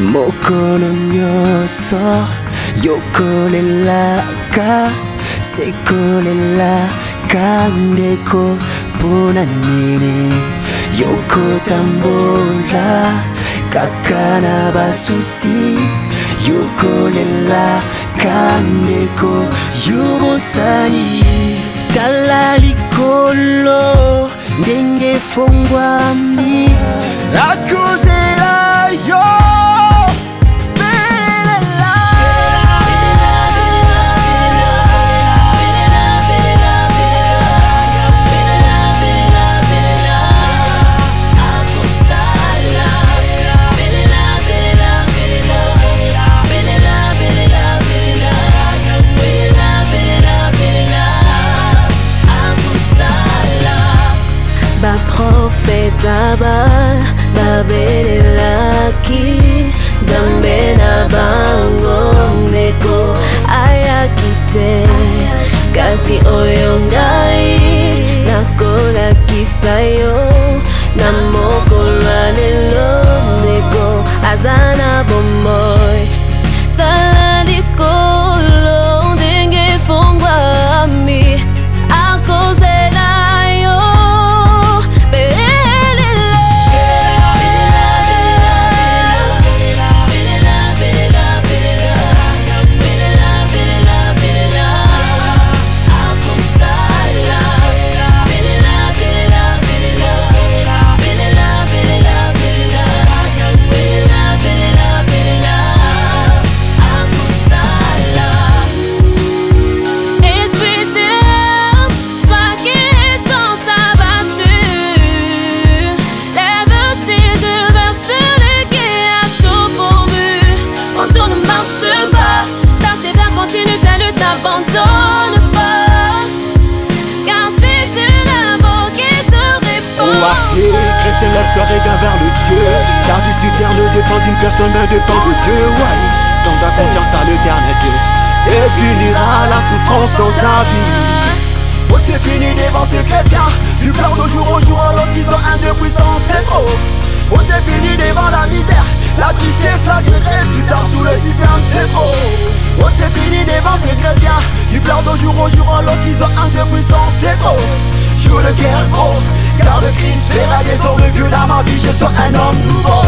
목코는 녀석 요콜릴라가 세콜릴라가 내코 보나니니 요코 담보라 까까나바수시 요콜릴라가 내코 유보사니 달라리콜로 냉게 퐁과마 fais tabac Babele laki Zambe na bango ndeko n'abandonne pas. Car c'est une amour qui te répond. Oasis, chrétien, lève-toi, regarde vers le ciel. Ta vie citerne ne dépend d'une personne, mais dépend de Dieu. Ouais, donne ta confiance à l'éternel Dieu. Et finira la souffrance dans ta vie. Oh, c'est fini devant ces chrétiens. Du pleurent de jour au jour alors qu'ils ont un Dieu puissant, c'est trop. Oh, c'est fini devant la misère. La tristesse, la détresse, tu tapes sous le système, c'est trop. Oh, c'est fini devant ces chrétiens. Du pleurent de jour au jour alors qu'ils ont un Dieu puissant, c'est trop. Joue le guerre gros, car le Christ fera désormais que dans ma vie je sois un homme nouveau.